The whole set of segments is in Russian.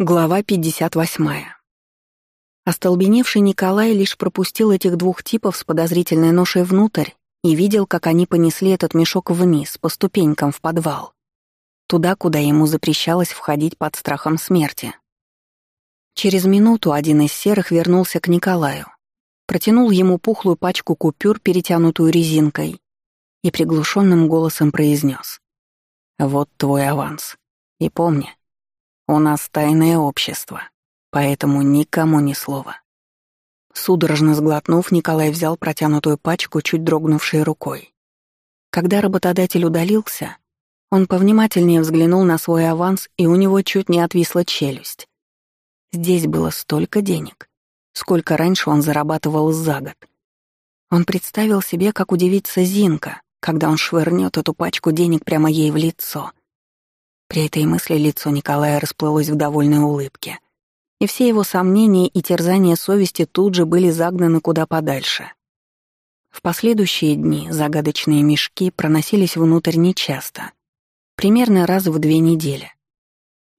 Глава 58. Остолбеневший Николай лишь пропустил этих двух типов с подозрительной ношей внутрь и видел, как они понесли этот мешок вниз, по ступенькам в подвал. Туда, куда ему запрещалось входить под страхом смерти. Через минуту один из серых вернулся к Николаю, протянул ему пухлую пачку купюр, перетянутую резинкой, и приглушенным голосом произнес: «Вот твой аванс. И помни, у нас тайное общество, поэтому никому ни слова. Судорожно сглотнув, Николай взял протянутую пачку, чуть дрогнувшей рукой. Когда работодатель удалился, он повнимательнее взглянул на свой аванс, и у него чуть не отвисла челюсть. Здесь было столько денег, сколько раньше он зарабатывал за год. Он представил себе, как удивится Зинка, когда он швырнет эту пачку денег прямо ей в лицо. При этой мысли лицо Николая расплылось в довольной улыбке. И все его сомнения и терзания совести тут же были загнаны куда подальше. В последующие дни загадочные мешки проносились внутрь нечасто, примерно раз в две недели.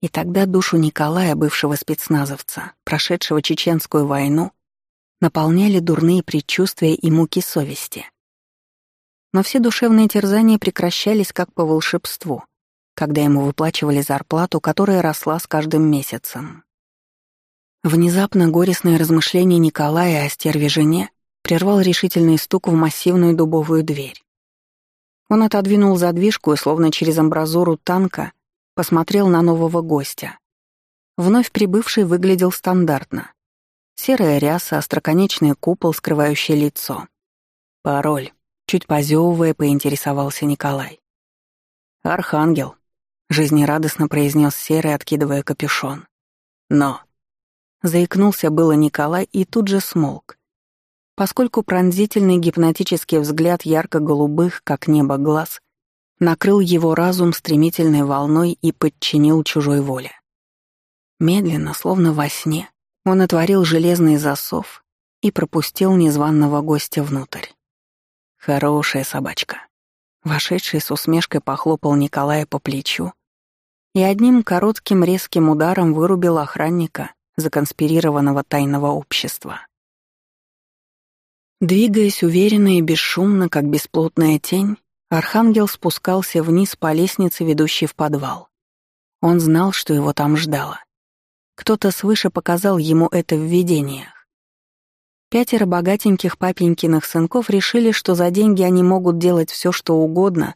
И тогда душу Николая, бывшего спецназовца, прошедшего чеченскую войну, наполняли дурные предчувствия и муки совести. Но все душевные терзания прекращались как по волшебству — когда ему выплачивали зарплату, которая росла с каждым месяцем. Внезапно горестное размышление Николая о стерве жене прервал решительный стук в массивную дубовую дверь. Он отодвинул задвижку и, словно через амбразуру танка, посмотрел на нового гостя. Вновь прибывший выглядел стандартно. Серая ряса, остроконечный купол, скрывающий лицо. «Пароль», — чуть позевывая, поинтересовался Николай. «Архангел», жизнерадостно произнес Серый, откидывая капюшон. Но заикнулся было Николай и тут же смолк, поскольку пронзительный гипнотический взгляд ярко-голубых, как небо глаз, накрыл его разум стремительной волной и подчинил чужой воле. Медленно, словно во сне, он отворил железный засов и пропустил незваного гостя внутрь. Хорошая собачка. Вошедший с усмешкой похлопал Николая по плечу и одним коротким резким ударом вырубил охранника законспирированного тайного общества. Двигаясь уверенно и бесшумно, как бесплотная тень, Архангел спускался вниз по лестнице, ведущей в подвал. Он знал, что его там ждало. Кто-то свыше показал ему это в видениях. Пятеро богатеньких папенькиных сынков решили, что за деньги они могут делать все, что угодно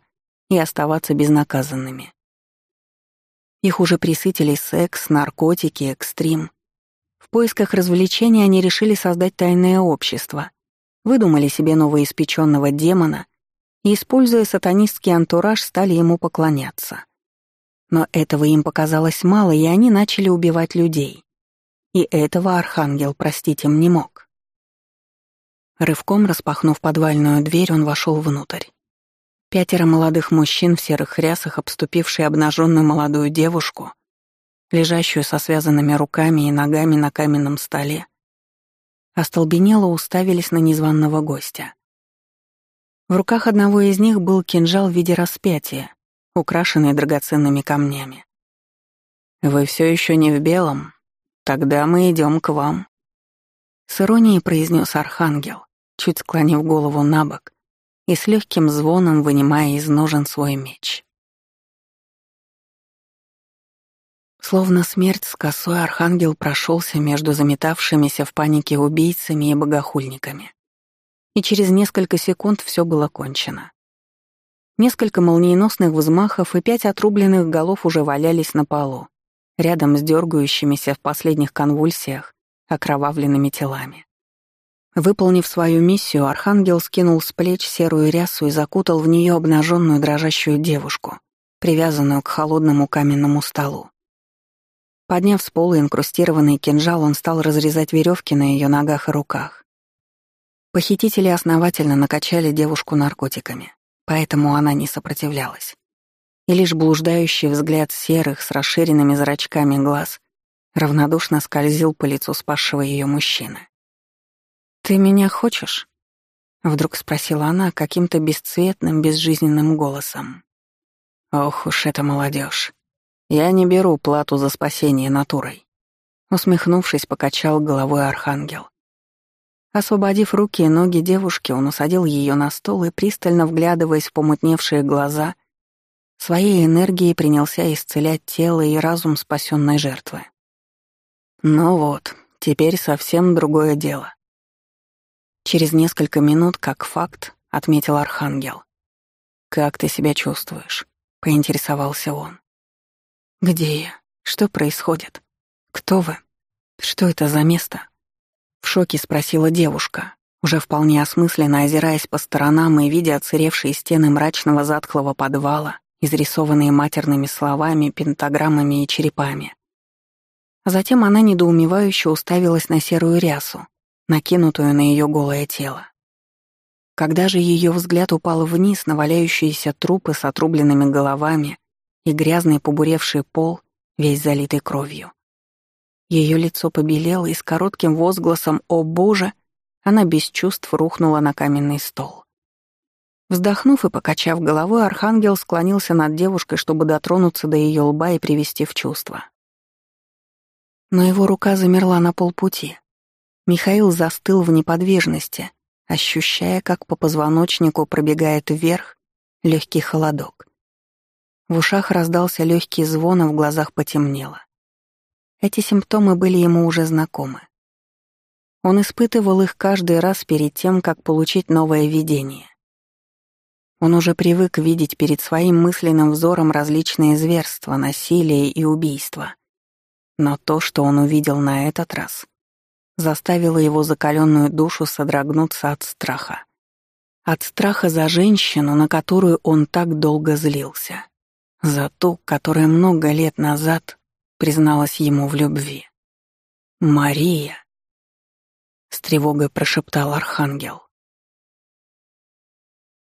и оставаться безнаказанными. Их уже присытили секс, наркотики, экстрим. В поисках развлечений они решили создать тайное общество, выдумали себе новоиспеченного демона и, используя сатанистский антураж, стали ему поклоняться. Но этого им показалось мало, и они начали убивать людей. И этого Архангел простить им не мог. Рывком распахнув подвальную дверь, он вошел внутрь. Пятеро молодых мужчин в серых рясах, обступившие обнаженную молодую девушку, лежащую со связанными руками и ногами на каменном столе, остолбенело уставились на незваного гостя. В руках одного из них был кинжал в виде распятия, украшенный драгоценными камнями. «Вы все еще не в белом? Тогда мы идем к вам», — с иронией произнес Архангел, чуть склонив голову на бок и с легким звоном вынимая из ножен свой меч. Словно смерть с косой архангел прошелся между заметавшимися в панике убийцами и богохульниками. И через несколько секунд все было кончено. Несколько молниеносных взмахов и пять отрубленных голов уже валялись на полу, рядом с дергающимися в последних конвульсиях окровавленными телами. Выполнив свою миссию, Архангел скинул с плеч серую рясу и закутал в нее обнаженную дрожащую девушку, привязанную к холодному каменному столу. Подняв с пола инкрустированный кинжал, он стал разрезать веревки на ее ногах и руках. Похитители основательно накачали девушку наркотиками, поэтому она не сопротивлялась. И лишь блуждающий взгляд серых с расширенными зрачками глаз равнодушно скользил по лицу спасшего ее мужчины. «Ты меня хочешь?» — вдруг спросила она каким-то бесцветным, безжизненным голосом. «Ох уж эта молодежь. Я не беру плату за спасение натурой», Усмехнувшись, покачал головой архангел. Освободив руки и ноги девушки, он усадил ее на стол и, пристально вглядываясь в помутневшие глаза, своей энергией принялся исцелять тело и разум спасенной жертвы. Ну вот, теперь совсем другое дело. Через несколько минут, как факт, отметил Архангел. «Как ты себя чувствуешь?» — поинтересовался он. «Где я? Что происходит? Кто вы? Что это за место?» В шоке спросила девушка, уже вполне осмысленно озираясь по сторонам и видя отсыревшие стены мрачного затхлого подвала, изрисованные матерными словами, пентаграммами и черепами. Затем она недоумевающе уставилась на серую рясу, накинутую на ее голое тело. Когда же ее взгляд упал вниз на валяющиеся трупы с отрубленными головами и грязный побуревший пол, весь залитый кровью. Ее лицо побелело, и с коротким возгласом «О боже!» она без чувств рухнула на каменный стол. Вздохнув и покачав головой, архангел склонился над девушкой, чтобы дотронуться до ее лба и привести в чувство. Но его рука замерла на полпути. Михаил застыл в неподвижности, ощущая, как по позвоночнику пробегает вверх легкий холодок. В ушах раздался легкий звон, а в глазах потемнело. Эти симптомы были ему уже знакомы. Он испытывал их каждый раз перед тем, как получить новое видение. Он уже привык видеть перед своим мысленным взором различные зверства, насилие и убийства. Но то, что он увидел на этот раз, заставило его закаленную душу содрогнуться от страха. От страха за женщину, на которую он так долго злился. За ту, которая много лет назад призналась ему в любви. «Мария!» — с тревогой прошептал Архангел.